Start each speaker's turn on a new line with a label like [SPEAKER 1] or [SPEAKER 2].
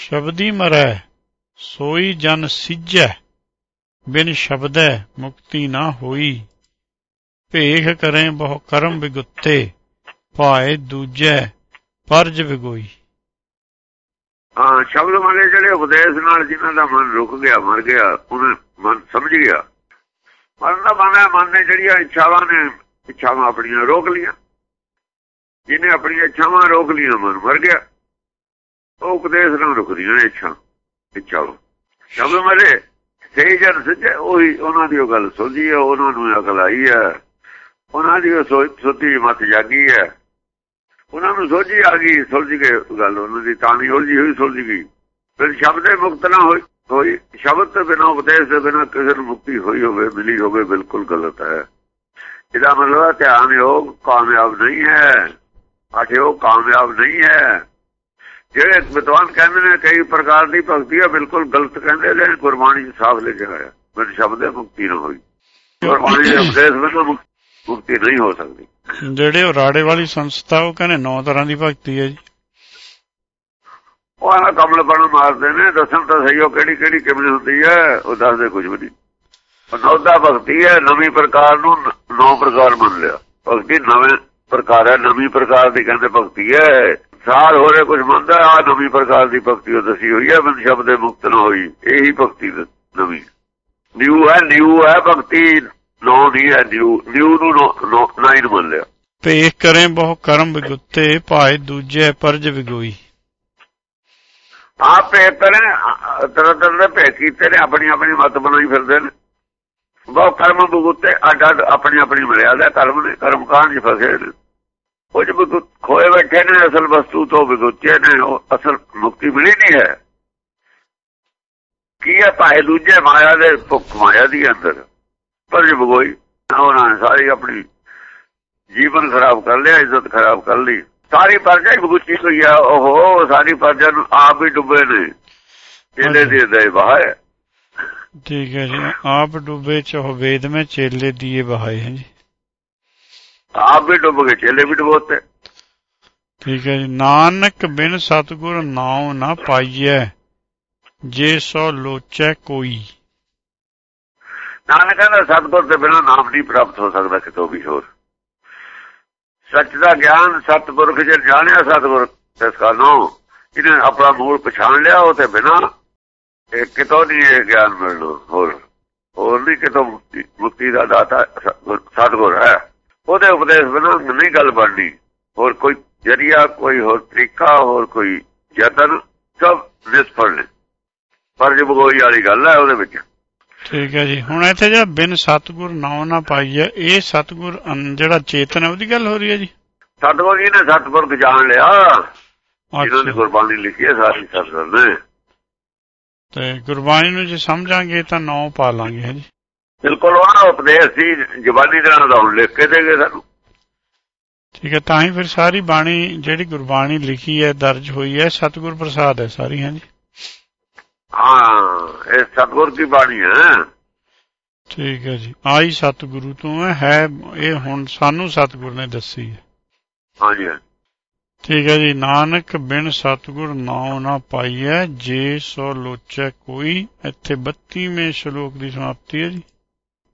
[SPEAKER 1] ਸ਼ਬਦੀ ਮਰੈ, ਸੋਈ ਜਨ ਸਿਜੈ, ਬਿਨ ਸ਼ਬਦੈ ਮੁਕਤੀ ਨਾ ਹੋਈ। ਭੇਖ ਕਰੇ ਬਹੁ ਕਰਮ ਬਿਗੁੱਤੇ ਭਾਏ ਦੂਜੈ ਪਰਜ ਵਿਗੋਈ।
[SPEAKER 2] ਹਾਂ, ਸ਼ਬਦ ਵਾਲੇ ਜਿਹੜੇ ਉਪਦੇਸ਼ ਨਾਲ ਜਿਨ੍ਹਾਂ ਦਾ ਮਨ ਰੁਕ ਗਿਆ, ਮਰ ਗਿਆ ਉਹਨੇ ਮਨ ਸਮਝ ਗਿਆ। ਮਨ ਦਾ ਮਨ ਹੈ, ਮਨ ਨੇ ਜਿਹੜੀਆਂ ਇੱਛਾਵਾਂ ਨੇ, ਇੱਛਾਵਾਂ ਆਪਣੀਆਂ ਰੋਕ ਲੀਆਂ ਜਿਹਨੇ ਆਪਣੀਆਂ ਇੱਛਾਵਾਂ ਰੋਕ ਲੀਆਂ ਮਨ ਮਰ ਗਿਆ। ਉਹ ਉਪਦੇਸ਼ ਨਾਲ ਰੁਕਦੀਆਂ ਨੇ ਇੱਛਾ ਇੱਛਾਵਾਂ ਸ਼ਬਦ ਮਰੇ ਸਹੀ ਜਨ ਸੱਚੇ ਉਹੀ ਉਹਨਾਂ ਦੀ ਉਹ ਗੱਲ ਸੁਝੀ ਹੈ ਉਹਨਾਂ ਨੂੰ ਅਕਲ ਆਈ ਹੈ ਉਹਨਾਂ ਦੀ ਉਹ ਸੁੱਤੀ ਮਤ ਜਾਗੀ ਹੈ ਉਹਨਾਂ ਨੂੰ ਸੋਝੀ ਆ ਗਈ, ਸੁਲਝ ਗਏ ਗੱਲ ਉਹਨਾਂ ਦੀ, ਤਾਂ ਨਹੀਂ ਉਲਝੀ ਹੋਈ, ਸੁਲਝ ਗਈ। ਫਿਰ ਸ਼ਬਦੇ ਮੁਕਤ ਨਾ ਹੋਈ ਹੋਈ, ਸ਼ਬਦ ਤੋਂ ਬਿਨਾਂ, ਉਪਦੇਸ਼ ਦੇ ਬਿਨਾਂ ਕਿਸੇ ਨੂੰ ਮੁਕਤੀ ਹੋਈ ਹੋਵੇ, ਮਿਲੀ ਹੋਵੇ, ਬਿਲਕੁਲ ਗਲਤ ਹੈ। ਇਹਦਾ ਮਤਲਬ ਧਿਆਨ ਯੋਗ ਕਾਮਯਾਬ ਨਹੀਂ ਹੈ। ਆਠਿਓ ਕਾਮਯਾਬ ਨਹੀਂ ਹੈ। ਜਿਹੜੇ ਵਿਦਵਾਨ ਕਹਿੰਦੇ ਨੇ ਕਈ ਪ੍ਰਕਾਰ ਦੀ ਭਗਤੀ ਹੈ ਬਿਲਕੁਲ ਗਲਤ ਕਹਿੰਦੇ ਨੇ ਗੁਰਬਾਣੀ ਚ ਸਾਫ਼ ਲਿਖਿਆ ਹੋਇਆ। ਬਿਨ ਸ਼ਬਦੇ ਮੁਕਤੀ ਨਾ ਹੋਈ। ਗੁਰਬਾਣੀ ਦੇ ਉਪਦੇਸ਼ ਬਿਨਾਂ ਮੁਕਤੀ ਨਹੀਂ ਹੋ ਸਕਦੀ।
[SPEAKER 1] ਜਿਹੜੇ ਉਹ ਰਾੜੇ ਵਾਲੀ ਸੰਸਥਾ ਉਹ ਕਹਿੰਦੇ ਨੌ ਤਰ੍ਹਾਂ ਦੀ ਭਗਤੀ ਹੈ ਜੀ।
[SPEAKER 2] ਉਹ ਆਹ ਕਮਲਪਣ ਮਾਰਦੇ ਨੇ ਦੱਸਣ ਤਾਂ ਸਹੀ ਉਹ ਕਿਹੜੀ ਕਿਹੜੀ ਕਿਵੇਂ ਹੁੰਦੀ ਹੈ ਉਹ ਦੱਸਦੇ ਕੁਝ ਵੀ ਨਹੀਂ। ਨੌਦਾ ਭਗਤੀ ਹੈ ਨਵੀਂ ਪ੍ਰਕਾਰ ਨੂੰ ਨੌ ਪ੍ਰਕਾਰ ਮੰਨ ਲਿਆ। ਭਗਤੀ ਨਵੇਂ ਪ੍ਰਕਾਰ ਹੈ ਨਵੀਂ ਪ੍ਰਕਾਰ ਦੀ ਕਹਿੰਦੇ ਭਗਤੀ ਹੈ। ਸਾਰ ਹੋ ਰਿਹਾ ਕੁਝ ਮੰਨਦਾ ਆ ਨਵੀਂ ਪ੍ਰਕਾਰ ਦੀ ਭਗਤੀ ਉਹ ਦੱਸੀ ਹੋਈ ਹੈ ਬਿਨ ਸ਼ਬਦੇ ਮੁਕਤ ਨਾ ਹੋਈ। ਇਹੀ ਭਗਤੀ ਨਵੀਂ। ਨਿਊ ਹੈ ਨਿਊ ਹੈ ਭਗਤੀ। ਨੋ ਨਹੀਂ ਹੈ ਨਿਊ ਨਿਊ ਨੂੰ ਮੰਨ ਲਿਆ।
[SPEAKER 1] ਭੇਖ ਕਰੇ ਬਹੁ ਕਰਮ ਬਿਗੁੱਤੇ ਭਾਏ ਦੂਜੇ ਪਰਜ ਵਿਗੋਈ।
[SPEAKER 2] ਆਪ ਤਰ੍ਹਾਂ ਤਰ੍ਹਾਂ ਦੇ ਭੇਖ ਕੀਤੇ ਨੇ ਆਪਣੀ ਆਪਣੀ ਮਤ ਬਣਾਈ ਫਿਰਦੇ ਨੇ। ਬਹੁ ਕਰਮ ਬਿਗੁੱਤੇ ਅੱਡ ਅੱਡ ਆਪਣੀ ਆਪਣੀ ਮਰਿਆਦਾ ਕਰਮ ਨੇ ਕਰਮ ਕਾਂਜ ਫਸੇ ਨੇ। ਉਹ ਜੋ ਖੋਏ ਬੈਠੇ ਨੇ ਅਸਲ ਵਸਤੂ ਤੋਂ ਬਿਗੁੱਤੇ ਨੇ ਉਹ ਅਸਲ ਮੁਕਤੀ ਮਿਲੀ ਨਹੀਂ ਹੈ। ਕੀ ਹੈ ਭਾਏ ਦੂਜੇ ਮਾਇਆ ਦੇ ਭੁੱਖ ਮਾਇਆ ਦੀ ਅੰਦਰ? ਪਰ ਜੇ ਬਗੋਈ ਉਹਨਾਂ ਨੇ ਸਾਰੀ ਆਪਣੀ ਜੀਵਨ ਖਰਾਬ ਕਰ ਲਿਆ ਇੱਜ਼ਤ ਖਰਾਬ ਕਰ ਲਈ। ਸਾਰੀ ਪਰਜਾ ਹੀ ਬਗੁੱਚੀ ਹੋਈ ਆ। ਉਹ ਸਾਰੀ ਪਰਜਾ ਨੂੰ ਆਪ ਹੀ ਡੁੱਬੇ ਨੇ। ਇਹਦੇ ਦੇ ਦੇ ਬਹਾਏ
[SPEAKER 1] ਠੀਕ ਹੈ ਜੀ। ਆਪ ਡੁੱਬੇ ਚ ਉਹ ਵੇਦ में ਚੇਲੇ ਦੀਏ ਬਹਾਏ ਹੈ ਜੀ।
[SPEAKER 2] ਆਪ ਵੀ ਡੁੱਬ ਗਏ ਚੇਲੇ ਵੀ ਡੁੱਬੋਤੇ
[SPEAKER 1] ਠੀਕ ਹੈ ਜੀ। ਨਾਨਕ ਬਿਨ ਸਤਗੁਰ ਨਾਉ ਨਾ ਪਾਈਐ, ਜੇ ਸੋ ਲੋਚੈ ਕੋਈ।
[SPEAKER 2] ਨਾਨਕ ਕਹਿੰਦਾ ਸਤਗੁਰ ਦੇ ਬਿਨਾ ਨਾਮ ਨਹੀਂ ਪ੍ਰਾਪਤ ਹੋ ਸਕਦਾ ਕਿਤੋਂ ਵੀ ਹੋਰ। ਸੱਚ ਦਾ ਗਿਆਨ ਸਤਗੁਰ ਜੇ ਜਾਣਿਆ ਸਤਗੁਰ ਇਸ ਕਾ ਇਹਨੇ ਆਪਣਾ ਮੂਲ ਪਛਾਣ ਲਿਆ, ਉਹ ਤੇ ਬਿਨਾ ਇਹ ਕਿਤੋਂ ਨਹੀਂ ਇਹ ਗਿਆਨ ਮਿਲਣਾ ਹੋਰ। ਹੋਰ ਨਹੀਂ ਕਿਤੋਂ ਮੁਕਤੀ ਦਾ ਦਾਤਾ ਸਤਗੁਰ ਹੈ। ਉਹਦੇ ਉਪਦੇਸ਼ ਬਿਨਾ ਨਹੀਂ ਗੱਲ ਬਣਨੀ ਹੋਰ ਕੋਈ ਜਰੀਆ ਕੋਈ ਹੋਰ ਤਰੀਕਾ ਹੋਰ ਕੋਈ ਯਤਨ ਸਭ ਨਿਸਫਲ ਨੇ। ਪਰ ਜੇ ਬਗੋਈ ਵਾਲੀ ਗੱਲ ਹੈ ਉਹਦੇ ਵਿੱਚ।
[SPEAKER 1] ਠੀਕ ਹੈ ਜੀ। ਹੁਣ ਇੱਥੇ ਜਿਹੜਾ ਬਿਨ ਸਤਗੁਰ ਨਾਉ ਨਾ ਪਾਈਏ ਇਹ ਸਤਗੁਰ ਜਿਹੜਾ ਚੇਤਨ ਹੈ ਉਹਦੀ ਗੱਲ ਹੋ ਰਹੀ ਹੈ ਜੀ?
[SPEAKER 2] ਸਤਗੁਰ ਜੀ ਨੇ ਸਤਗੁਰ ਜਾਣ ਲਿਆ। ਇਹਨਾਂ ਨੇ ਗੁਰਬਾਣੀ ਲਿਖੀ ਹੈ ਸਾਰੀ ਸਤਗੁਰ ਨੇ।
[SPEAKER 1] ਤੇ ਗੁਰਬਾਣੀ ਨੂੰ ਜੇ ਸਮਝਾਂਗੇ ਤਾਂ ਨੌ ਪਾ ਲਾਂਗੇ ਹੈ ਜੀ।
[SPEAKER 2] ਬਿਲਕੁਲ ਉਹਨਾਂ ਉਪਦੇਸ਼ ਸੀ ਜ਼ਬਾਨੀ ਦੇ ਨਾਲ ਲਿਖ ਕੇ ਦੇਗੇ ਸਾਨੂੰ।
[SPEAKER 1] ਠੀਕ ਹੈ ਤਾਂ ਹੀ ਫਿਰ ਸਾਰੀ ਬਾਣੀ ਜਿਹੜੀ ਗੁਰਬਾਣੀ ਲਿਖੀ ਹੈ ਦਰਜ ਹੋਈ ਹੈ ਸਤਗੁਰ ਪ੍ਰਸਾਦ ਹੈ ਸਾਰੀ ਹੈ ਜੀ
[SPEAKER 2] ਹਾਂ ਇਹ ਸਤਗੁਰ ਦੀ ਬਾਣੀ ਹੈ।
[SPEAKER 1] ਠੀਕ ਹੈ ਜੀ ਆਈ ਸਤਗੁਰੂ ਤੋਂ ਹੈ ਇਹ ਹੁਣ ਸਾਨੂੰ ਸਤਗੁਰ ਨੇ ਦੱਸੀ ਹੈ।
[SPEAKER 2] ਹਾਂਜੀ।
[SPEAKER 1] ਠੀਕ ਹੈ ਜੀ ਨਾਨਕ ਬਿਨ ਸਤਗੁਰ ਨਾਉ ਨਾ ਪਾਈਐ ਜੇ ਸੋ ਲੋਚੈ ਕੋਈ ਇੱਥੇ 32ਵੇਂ ਸ਼ਲੋਕ ਦੀ ਸਮਾਪਤੀ ਹੈ ਜੀ।